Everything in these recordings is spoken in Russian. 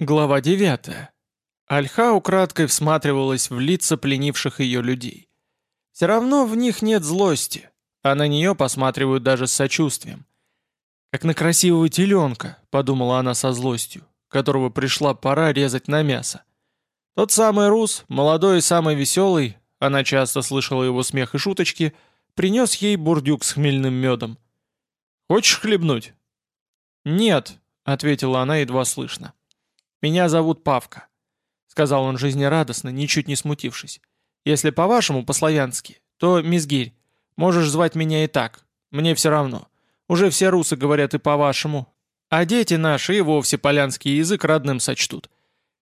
Глава 9. Альха украдкой всматривалась в лица пленивших ее людей. Все равно в них нет злости, а на нее посматривают даже с сочувствием. «Как на красивого теленка», — подумала она со злостью, которого пришла пора резать на мясо. Тот самый Рус, молодой и самый веселый, она часто слышала его смех и шуточки, принес ей бурдюк с хмельным медом. «Хочешь хлебнуть?» «Нет», — ответила она едва слышно. «Меня зовут Павка», — сказал он жизнерадостно, ничуть не смутившись. «Если по-вашему, по-славянски, то Мизгирь. Можешь звать меня и так. Мне все равно. Уже все русы говорят и по-вашему. А дети наши и вовсе полянский язык родным сочтут.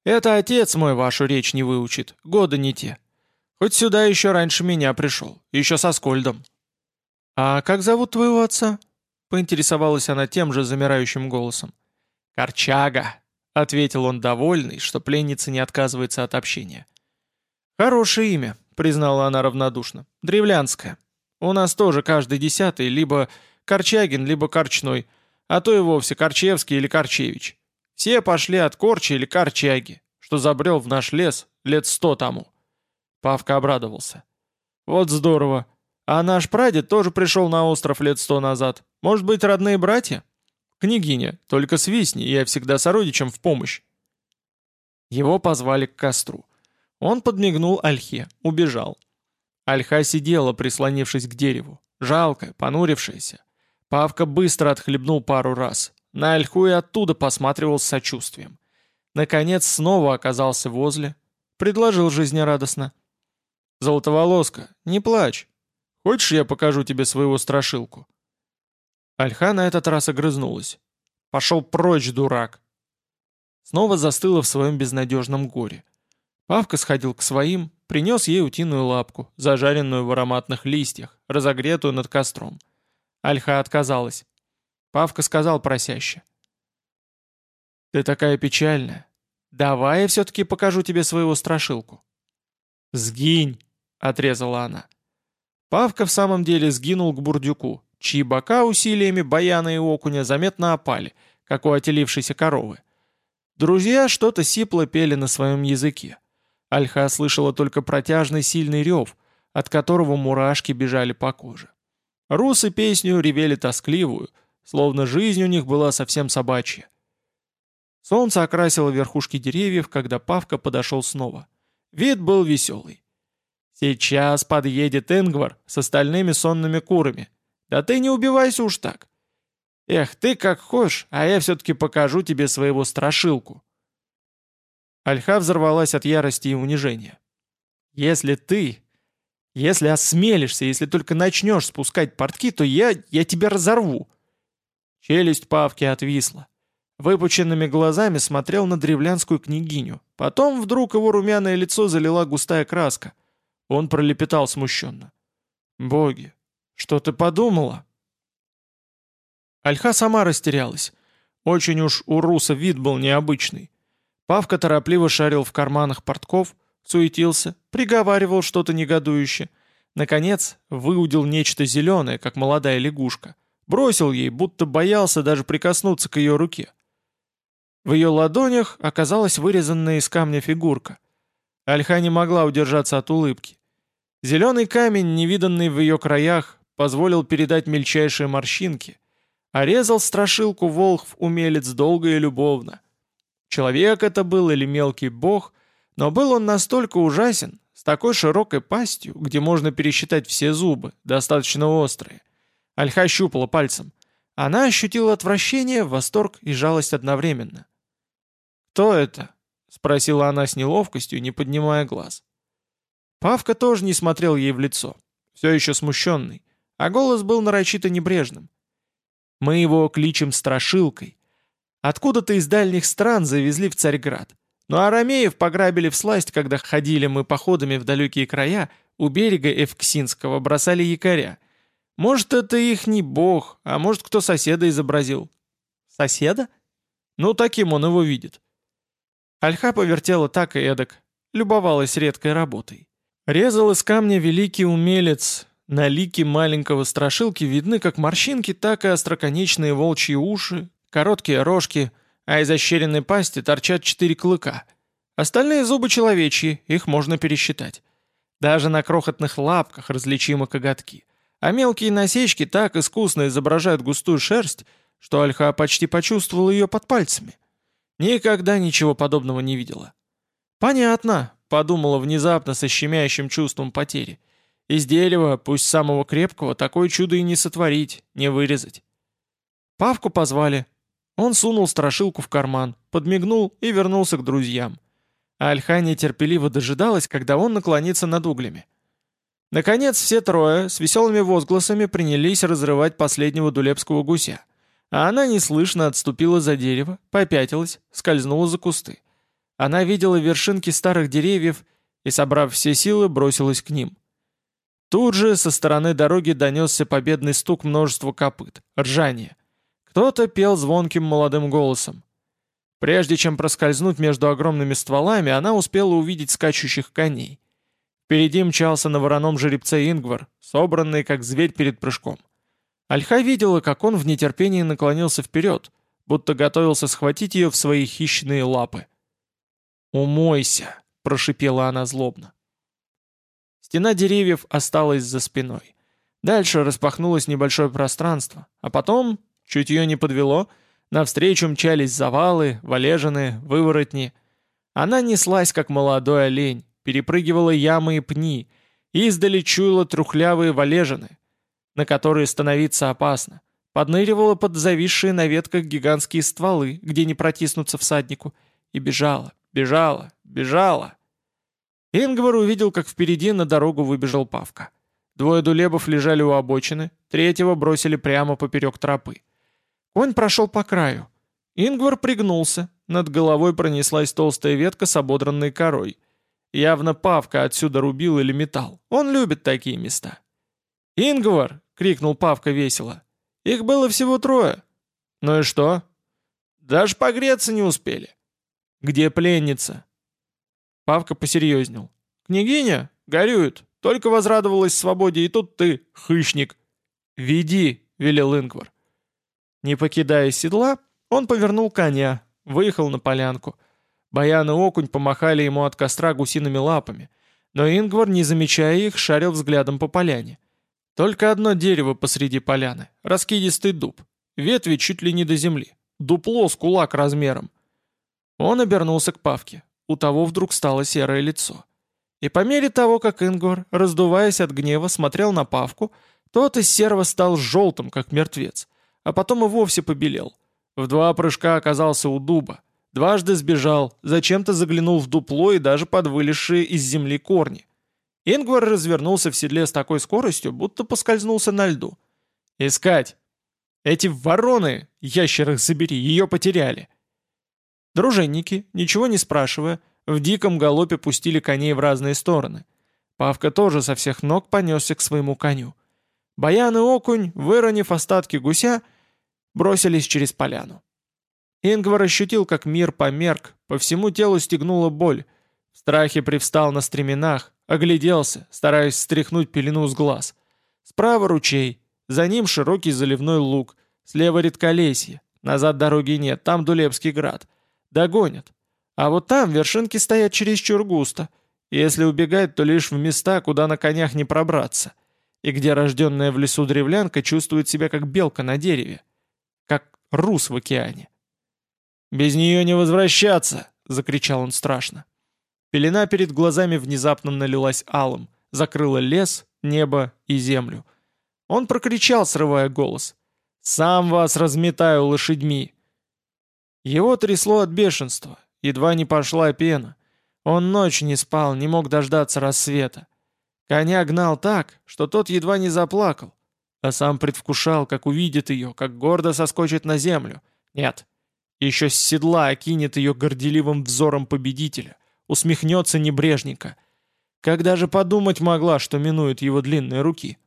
Это отец мой вашу речь не выучит, года не те. Хоть сюда еще раньше меня пришел, еще со Скольдом». «А как зовут твоего отца?» — поинтересовалась она тем же замирающим голосом. «Корчага», — ответил он довольный, что пленница не отказывается от общения. «Хорошее имя», — признала она равнодушно. «Древлянское. У нас тоже каждый десятый либо Корчагин, либо Корчной, а то и вовсе Корчевский или Корчевич. Все пошли от Корчи или Корчаги, что забрел в наш лес лет сто тому». Павка обрадовался. «Вот здорово. А наш прадед тоже пришел на остров лет сто назад. Может быть, родные братья?» «Княгиня, только свистни, я всегда сородичам в помощь». Его позвали к костру. Он подмигнул Альхе, убежал. Альха сидела, прислонившись к дереву, жалкая, понурившаяся. Павка быстро отхлебнул пару раз. На Альху и оттуда посматривал с сочувствием. Наконец снова оказался возле. Предложил жизнерадостно. «Золотоволоска, не плачь. Хочешь, я покажу тебе своего страшилку?» Альха на этот раз огрызнулась. «Пошел прочь, дурак!» Снова застыла в своем безнадежном горе. Павка сходил к своим, принес ей утиную лапку, зажаренную в ароматных листьях, разогретую над костром. Альха отказалась. Павка сказал просяще. «Ты такая печальная. Давай я все-таки покажу тебе своего страшилку». «Сгинь!» — отрезала она. Павка в самом деле сгинул к бурдюку, чьи бока усилиями баяна и окуня заметно опали, как у отелившейся коровы. Друзья что-то сипло пели на своем языке. Альха слышала только протяжный сильный рев, от которого мурашки бежали по коже. Русы песню ревели тоскливую, словно жизнь у них была совсем собачья. Солнце окрасило верхушки деревьев, когда Павка подошел снова. Вид был веселый. «Сейчас подъедет Ингвар с остальными сонными курами. Да ты не убивайся уж так. Эх, ты как хочешь, а я все-таки покажу тебе своего страшилку. Альха взорвалась от ярости и унижения. Если ты, если осмелишься, если только начнешь спускать портки, то я, я тебя разорву. Челюсть Павки отвисла. Выпученными глазами смотрел на древлянскую княгиню. Потом вдруг его румяное лицо залила густая краска. Он пролепетал смущенно. «Боги, что ты подумала?» Альха сама растерялась. Очень уж у Руса вид был необычный. Павка торопливо шарил в карманах портков, суетился, приговаривал что-то негодующе. Наконец, выудил нечто зеленое, как молодая лягушка. Бросил ей, будто боялся даже прикоснуться к ее руке. В ее ладонях оказалась вырезанная из камня фигурка. Альха не могла удержаться от улыбки. Зеленый камень, невиданный в ее краях, позволил передать мельчайшие морщинки, а страшилку волхв-умелец долго и любовно. Человек это был или мелкий бог, но был он настолько ужасен, с такой широкой пастью, где можно пересчитать все зубы, достаточно острые. Альха щупала пальцем. Она ощутила отвращение, восторг и жалость одновременно. «Кто это?» — спросила она с неловкостью, не поднимая глаз. Павка тоже не смотрел ей в лицо, все еще смущенный, а голос был нарочито небрежным. Мы его кличем Страшилкой. Откуда-то из дальних стран завезли в Царьград. Но арамеев пограбили в сласть, когда ходили мы походами в далекие края, у берега Эвксинского бросали якоря. Может, это их не бог, а может, кто соседа изобразил. Соседа? Ну, таким он его видит. Альха повертела так и эдак, любовалась редкой работой. Резал из камня великий умелец, на лике маленького страшилки видны как морщинки, так и остроконечные волчьи уши, короткие рожки, а из ощеренной пасти торчат четыре клыка. Остальные зубы человечьи, их можно пересчитать. Даже на крохотных лапках различимы коготки. А мелкие насечки так искусно изображают густую шерсть, что Альха почти почувствовал ее под пальцами. Никогда ничего подобного не видела. «Понятно», — подумала внезапно со щемящим чувством потери. «Из дерева, пусть самого крепкого, такое чудо и не сотворить, не вырезать». Павку позвали. Он сунул страшилку в карман, подмигнул и вернулся к друзьям. А Альха нетерпеливо дожидалась, когда он наклонится над углями. Наконец все трое с веселыми возгласами принялись разрывать последнего дулепского гуся. А она неслышно отступила за дерево, попятилась, скользнула за кусты. Она видела вершинки старых деревьев и, собрав все силы, бросилась к ним. Тут же со стороны дороги донесся победный стук множества копыт, ржание. Кто-то пел звонким молодым голосом. Прежде чем проскользнуть между огромными стволами, она успела увидеть скачущих коней. Впереди мчался на вороном жеребце Ингвар, собранный как зверь перед прыжком. Альха видела, как он в нетерпении наклонился вперед, будто готовился схватить ее в свои хищные лапы. «Умойся!» — прошипела она злобно. Стена деревьев осталась за спиной. Дальше распахнулось небольшое пространство, а потом, чуть ее не подвело, навстречу мчались завалы, валежины, выворотни. Она неслась, как молодой олень, перепрыгивала ямы и пни, издали чуяла трухлявые валежины, на которые становиться опасно, подныривала под зависшие на ветках гигантские стволы, где не протиснуться всаднику, и бежала, бежала, бежала. Ингвар увидел, как впереди на дорогу выбежал Павка. Двое дулебов лежали у обочины, третьего бросили прямо поперек тропы. Конь прошел по краю. Ингвар пригнулся, над головой пронеслась толстая ветка с ободранной корой. Явно Павка отсюда рубил или металл. Он любит такие места. «Ингвар!» — крикнул Павка весело. «Их было всего трое». «Ну и что?» «Даже погреться не успели». «Где пленница?» Павка посерьезнел. «Княгиня? Горюет. Только возрадовалась свободе, и тут ты, хищник». «Веди», — велел Ингвар. Не покидая седла, он повернул коня, выехал на полянку. Баян и окунь помахали ему от костра гусиными лапами, но Ингвар, не замечая их, шарил взглядом по поляне. Только одно дерево посреди поляны, раскидистый дуб, ветви чуть ли не до земли, дупло с кулак размером. Он обернулся к Павке, у того вдруг стало серое лицо. И по мере того, как Ингвар, раздуваясь от гнева, смотрел на Павку, тот из серого стал желтым, как мертвец, а потом и вовсе побелел. В два прыжка оказался у дуба, Дважды сбежал, зачем-то заглянул в дупло и даже под вылезшие из земли корни. Ингвар развернулся в седле с такой скоростью, будто поскользнулся на льду. «Искать! Эти вороны, ящерах забери, ее потеряли!» Дружинники, ничего не спрашивая, в диком галопе пустили коней в разные стороны. Павка тоже со всех ног понесся к своему коню. Баян и окунь, выронив остатки гуся, бросились через поляну. Ингвар ощутил, как мир померк, по всему телу стегнула боль. В страхе привстал на стременах, огляделся, стараясь стряхнуть пелену с глаз. Справа ручей, за ним широкий заливной луг, слева редколесье, назад дороги нет, там Дулепский град. Догонят. А вот там вершинки стоят чересчур густо. Если убегать, то лишь в места, куда на конях не пробраться. И где рожденная в лесу древлянка чувствует себя как белка на дереве. Как рус в океане. «Без нее не возвращаться!» — закричал он страшно. Пелена перед глазами внезапно налилась алым, закрыла лес, небо и землю. Он прокричал, срывая голос. «Сам вас разметаю лошадьми!» Его трясло от бешенства, едва не пошла пена. Он ночь не спал, не мог дождаться рассвета. Коня гнал так, что тот едва не заплакал, а сам предвкушал, как увидит ее, как гордо соскочит на землю. Нет, еще с седла окинет ее горделивым взором победителя, усмехнется небрежненько. Когда же подумать могла, что минует его длинные руки?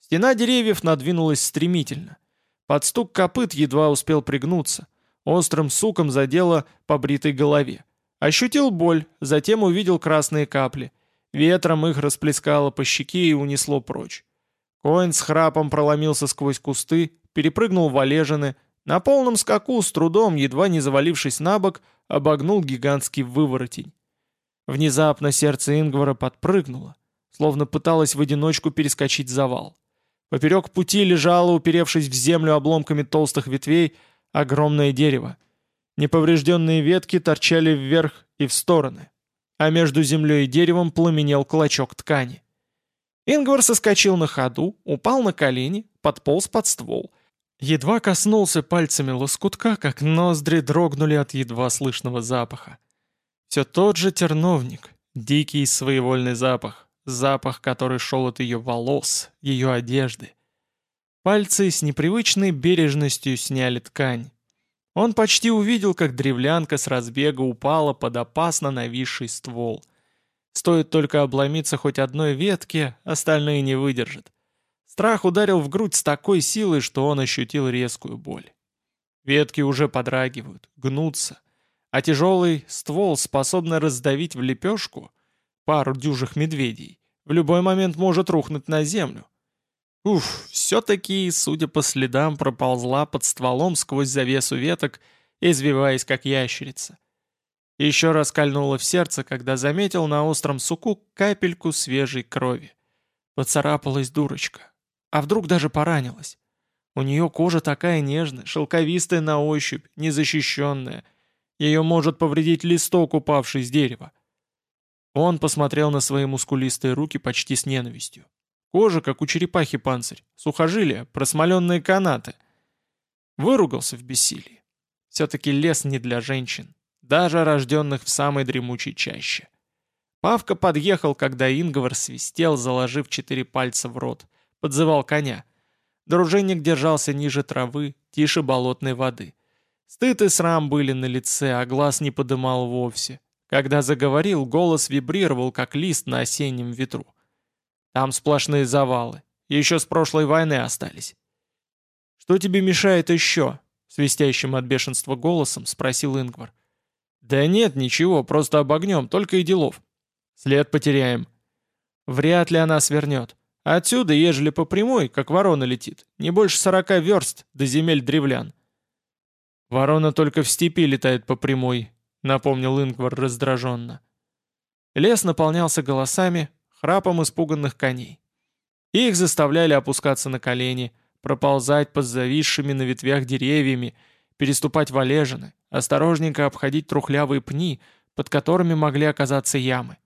Стена деревьев надвинулась стремительно. Под стук копыт едва успел пригнуться. Острым суком задело по бритой голове. Ощутил боль, затем увидел красные капли. Ветром их расплескало по щеке и унесло прочь. Коин с храпом проломился сквозь кусты, перепрыгнул валежины, На полном скаку, с трудом, едва не завалившись на бок, обогнул гигантский выворотень. Внезапно сердце Ингвара подпрыгнуло, словно пыталось в одиночку перескочить завал. Поперек пути лежало, уперевшись в землю обломками толстых ветвей, огромное дерево. Неповрежденные ветки торчали вверх и в стороны, а между землей и деревом пламенел клочок ткани. Ингвар соскочил на ходу, упал на колени, подполз под ствол. Едва коснулся пальцами лоскутка, как ноздри дрогнули от едва слышного запаха. Все тот же терновник, дикий своевольный запах, запах, который шел от ее волос, ее одежды. Пальцы с непривычной бережностью сняли ткань. Он почти увидел, как древлянка с разбега упала под опасно нависший ствол. Стоит только обломиться хоть одной ветке, остальные не выдержат. Страх ударил в грудь с такой силой, что он ощутил резкую боль. Ветки уже подрагивают, гнутся, а тяжелый ствол, способный раздавить в лепешку пару дюжих медведей, в любой момент может рухнуть на землю. Уф, все-таки, судя по следам, проползла под стволом сквозь завесу веток, извиваясь как ящерица. Еще раз кольнуло в сердце, когда заметил на остром суку капельку свежей крови. Поцарапалась дурочка. А вдруг даже поранилась? У нее кожа такая нежная, шелковистая на ощупь, незащищенная. Ее может повредить листок, упавший с дерева. Он посмотрел на свои мускулистые руки почти с ненавистью. Кожа, как у черепахи панцирь, сухожилия, просмоленные канаты. Выругался в бессилии. Все-таки лес не для женщин даже рожденных в самой дремучей чаще. Павка подъехал, когда Ингвар свистел, заложив четыре пальца в рот, подзывал коня. Дружинник держался ниже травы, тише болотной воды. Стыд и срам были на лице, а глаз не подымал вовсе. Когда заговорил, голос вибрировал, как лист на осеннем ветру. Там сплошные завалы. Еще с прошлой войны остались. «Что тебе мешает еще?» — свистящим от бешенства голосом спросил Ингвар. «Да нет, ничего, просто обогнем, только и делов. След потеряем». «Вряд ли она свернет. Отсюда, ежели по прямой, как ворона летит, не больше сорока верст до земель древлян». «Ворона только в степи летает по прямой», — напомнил Ингвар раздраженно. Лес наполнялся голосами, храпом испуганных коней. Их заставляли опускаться на колени, проползать под зависшими на ветвях деревьями, переступать валежины, осторожненько обходить трухлявые пни, под которыми могли оказаться ямы.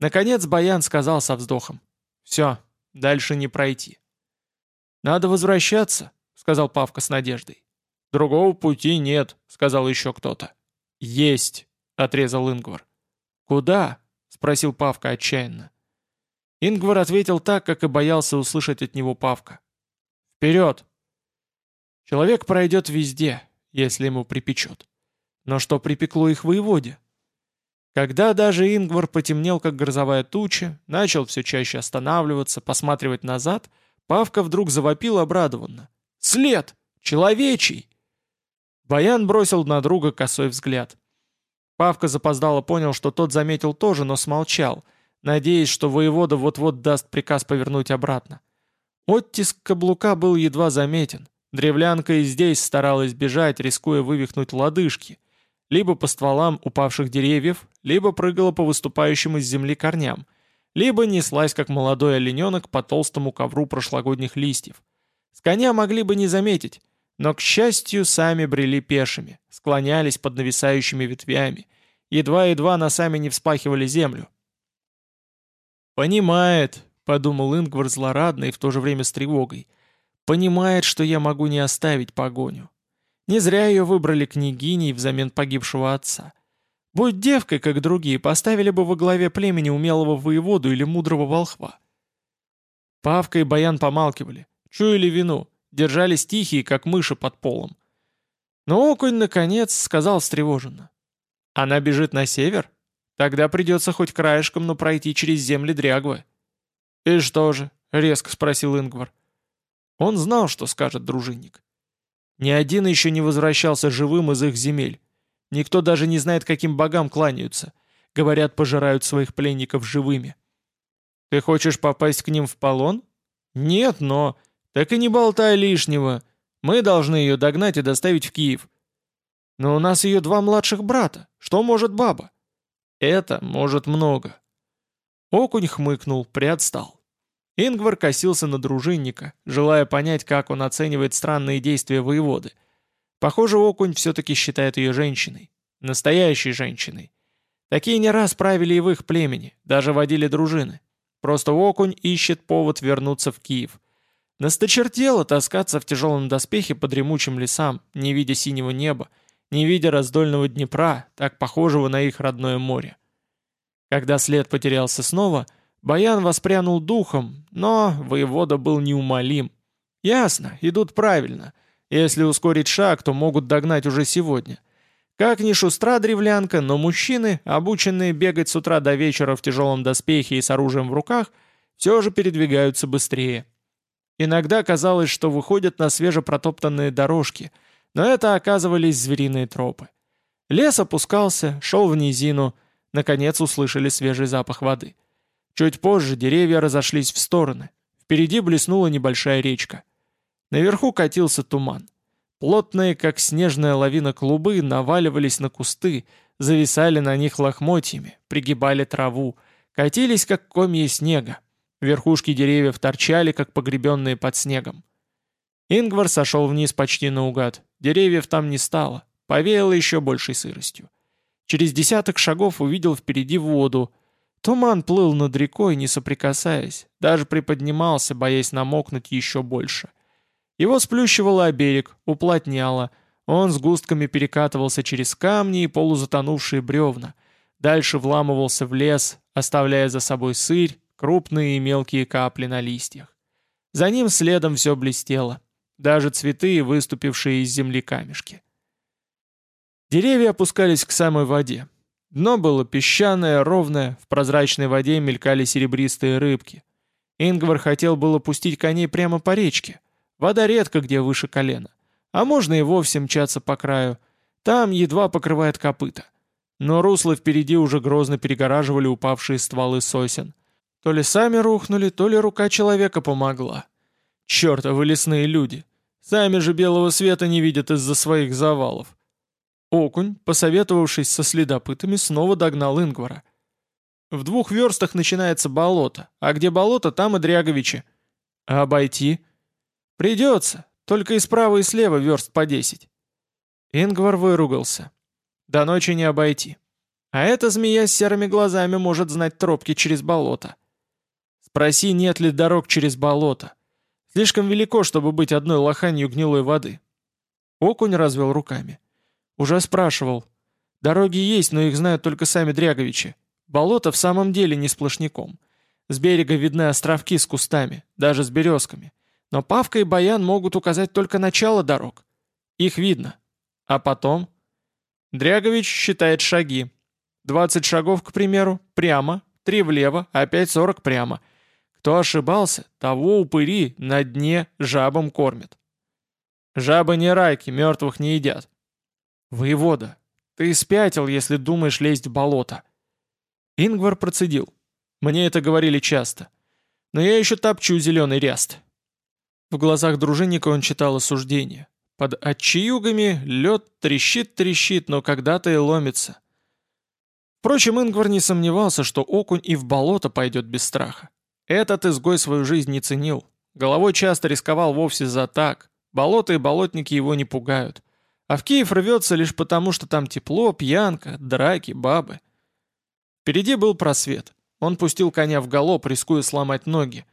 Наконец Баян сказал со вздохом. «Все, дальше не пройти». «Надо возвращаться», — сказал Павка с надеждой. «Другого пути нет», — сказал еще кто-то. «Есть», — отрезал Ингвар. «Куда?» — спросил Павка отчаянно. Ингвар ответил так, как и боялся услышать от него Павка. «Вперед!» Человек пройдет везде, если ему припечет. Но что припекло их воеводе? Когда даже Ингвар потемнел, как грозовая туча, начал все чаще останавливаться, посматривать назад, Павка вдруг завопил обрадованно. «След! Человечий!» Баян бросил на друга косой взгляд. Павка запоздало понял, что тот заметил тоже, но смолчал, надеясь, что воевода вот-вот даст приказ повернуть обратно. Оттиск каблука был едва заметен. Древлянка и здесь старалась бежать, рискуя вывихнуть лодыжки. Либо по стволам упавших деревьев, либо прыгала по выступающим из земли корням, либо неслась, как молодой олененок, по толстому ковру прошлогодних листьев. С коня могли бы не заметить, но, к счастью, сами брели пешими, склонялись под нависающими ветвями, едва-едва носами не вспахивали землю. «Понимает», — подумал Ингвар злорадно и в то же время с тревогой, — Понимает, что я могу не оставить погоню. Не зря ее выбрали княгиней взамен погибшего отца. Будь девкой, как другие, поставили бы во главе племени умелого воеводу или мудрого волхва. Павка и Баян помалкивали, чуяли вину, держались тихие, как мыши под полом. Но окунь, наконец, сказал встревоженно. «Она бежит на север? Тогда придется хоть краешком, но пройти через земли Дрягвы». «И что же?» — резко спросил Ингвар. Он знал, что скажет дружинник. Ни один еще не возвращался живым из их земель. Никто даже не знает, каким богам кланяются. Говорят, пожирают своих пленников живыми. Ты хочешь попасть к ним в полон? Нет, но... Так и не болтай лишнего. Мы должны ее догнать и доставить в Киев. Но у нас ее два младших брата. Что может баба? Это может много. Окунь хмыкнул, приотстал. Ингвар косился на дружинника, желая понять, как он оценивает странные действия воеводы. Похоже, Окунь все-таки считает ее женщиной. Настоящей женщиной. Такие не раз правили и в их племени, даже водили дружины. Просто Окунь ищет повод вернуться в Киев. Насточертело таскаться в тяжелом доспехе по дремучим лесам, не видя синего неба, не видя раздольного Днепра, так похожего на их родное море. Когда след потерялся снова, Баян воспрянул духом, но воевода был неумолим. Ясно, идут правильно. Если ускорить шаг, то могут догнать уже сегодня. Как ни шустра древлянка, но мужчины, обученные бегать с утра до вечера в тяжелом доспехе и с оружием в руках, все же передвигаются быстрее. Иногда казалось, что выходят на свежепротоптанные дорожки, но это оказывались звериные тропы. Лес опускался, шел в низину, наконец услышали свежий запах воды. Чуть позже деревья разошлись в стороны. Впереди блеснула небольшая речка. Наверху катился туман. Плотные, как снежная лавина клубы, наваливались на кусты, зависали на них лохмотьями, пригибали траву, катились, как комья снега. Верхушки деревьев торчали, как погребенные под снегом. Ингвар сошел вниз почти наугад. Деревьев там не стало, повеяло еще большей сыростью. Через десяток шагов увидел впереди воду. Туман плыл над рекой, не соприкасаясь, даже приподнимался, боясь намокнуть еще больше. Его сплющивало о берег, уплотняло. Он с густками перекатывался через камни и полузатонувшие бревна. Дальше вламывался в лес, оставляя за собой сырь, крупные и мелкие капли на листьях. За ним следом все блестело. Даже цветы и выступившие из земли камешки. Деревья опускались к самой воде. Дно было песчаное, ровное, в прозрачной воде мелькали серебристые рыбки. Ингвар хотел было пустить коней прямо по речке, Вода редко где выше колена. А можно и вовсе мчаться по краю. Там едва покрывает копыта. Но русло впереди уже грозно перегораживали упавшие стволы сосен. То ли сами рухнули, то ли рука человека помогла. Чёртовы лесные люди. Сами же белого света не видят из-за своих завалов. Окунь, посоветовавшись со следопытами, снова догнал Ингвара. В двух верстах начинается болото, а где болото, там и Дряговичи. А обойти? «Придется, только и справа и слева верст по десять». Ингвар выругался. «До ночи не обойти. А эта змея с серыми глазами может знать тропки через болото. Спроси, нет ли дорог через болото. Слишком велико, чтобы быть одной лоханью гнилой воды». Окунь развел руками. «Уже спрашивал. Дороги есть, но их знают только сами Дряговичи. Болото в самом деле не сплошняком. С берега видны островки с кустами, даже с березками. Но Павка и Баян могут указать только начало дорог. Их видно. А потом? Дрягович считает шаги. 20 шагов, к примеру, прямо, 3 влево, опять 40 прямо. Кто ошибался, того упыри на дне жабам кормят. Жабы не райки, мертвых не едят. Воевода, ты спятил, если думаешь лезть в болото. Ингвар процедил. Мне это говорили часто. Но я еще топчу зеленый ряст. В глазах дружинника он читал осуждение. Под отчаюгами лед трещит-трещит, но когда-то и ломится. Впрочем, Ингвар не сомневался, что окунь и в болото пойдет без страха. Этот изгой свою жизнь не ценил. Головой часто рисковал вовсе за так. Болото и болотники его не пугают. А в Киев рвется лишь потому, что там тепло, пьянка, драки, бабы. Впереди был просвет. Он пустил коня в галоп, рискуя сломать ноги.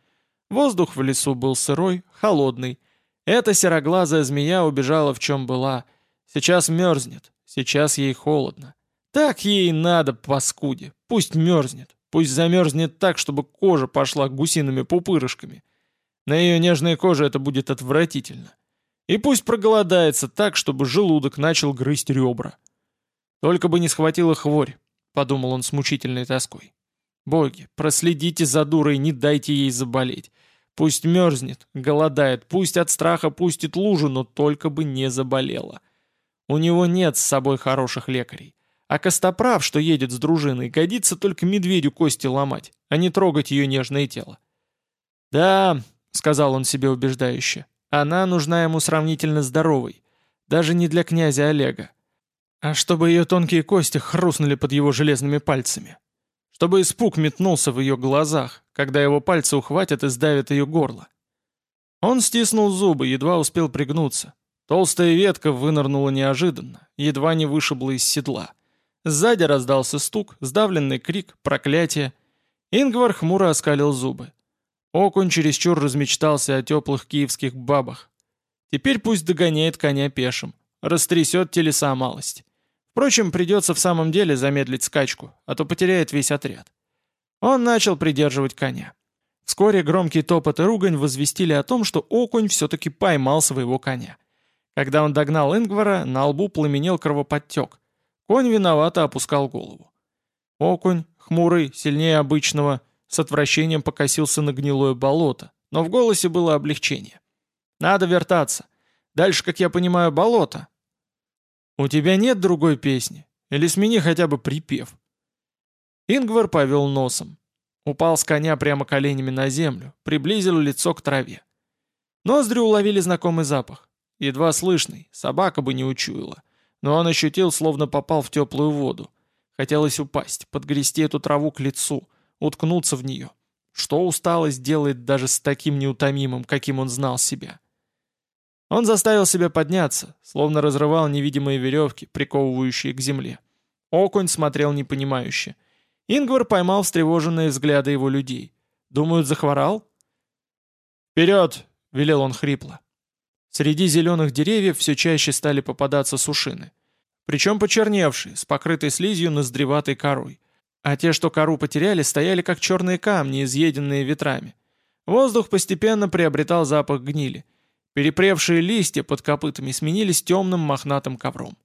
Воздух в лесу был сырой, холодный. Эта сероглазая змея убежала в чем была. Сейчас мерзнет, сейчас ей холодно. Так ей надо, паскуде. Пусть мерзнет. Пусть замерзнет так, чтобы кожа пошла гусиными пупырышками. На ее нежной коже это будет отвратительно. И пусть проголодается так, чтобы желудок начал грызть ребра. Только бы не схватила хворь, подумал он с мучительной тоской. Боги, проследите за дурой, не дайте ей заболеть. Пусть мерзнет, голодает, пусть от страха пустит лужу, но только бы не заболела. У него нет с собой хороших лекарей. А Костоправ, что едет с дружиной, годится только медведю кости ломать, а не трогать ее нежное тело. «Да», — сказал он себе убеждающе, — Она нужна ему сравнительно здоровой, даже не для князя Олега, а чтобы ее тонкие кости хрустнули под его железными пальцами. Чтобы испуг метнулся в ее глазах, когда его пальцы ухватят и сдавят ее горло. Он стиснул зубы, едва успел пригнуться. Толстая ветка вынырнула неожиданно, едва не вышибла из седла. Сзади раздался стук, сдавленный крик, проклятие. Ингвар хмуро оскалил зубы. Окунь чересчур размечтался о теплых киевских бабах. Теперь пусть догоняет коня пешим, растрясет телеса малость. Впрочем, придется в самом деле замедлить скачку, а то потеряет весь отряд. Он начал придерживать коня. Вскоре громкий топот и ругань возвестили о том, что окунь все-таки поймал своего коня. Когда он догнал Ингвара, на лбу пламенел кровоподтек. Конь виновато опускал голову. Окунь, хмурый, сильнее обычного, с отвращением покосился на гнилое болото, но в голосе было облегчение. «Надо вертаться. Дальше, как я понимаю, болото». «У тебя нет другой песни? Или смени хотя бы припев?» Ингвар повел носом. Упал с коня прямо коленями на землю, приблизил лицо к траве. Ноздри уловили знакомый запах. Едва слышный, собака бы не учуяла. Но он ощутил, словно попал в теплую воду. Хотелось упасть, подгрести эту траву к лицу, уткнуться в нее. Что усталость делает даже с таким неутомимым, каким он знал себя. Он заставил себя подняться, словно разрывал невидимые веревки, приковывающие к земле. Окунь смотрел непонимающе. Ингвар поймал встревоженные взгляды его людей. «Думают, захворал?» «Вперед!» — велел он хрипло. Среди зеленых деревьев все чаще стали попадаться сушины. Причем почерневшие, с покрытой слизью ноздреватой корой. А те, что кору потеряли, стояли как черные камни, изъеденные ветрами. Воздух постепенно приобретал запах гнили. Перепревшие листья под копытами сменились темным мохнатым ковром.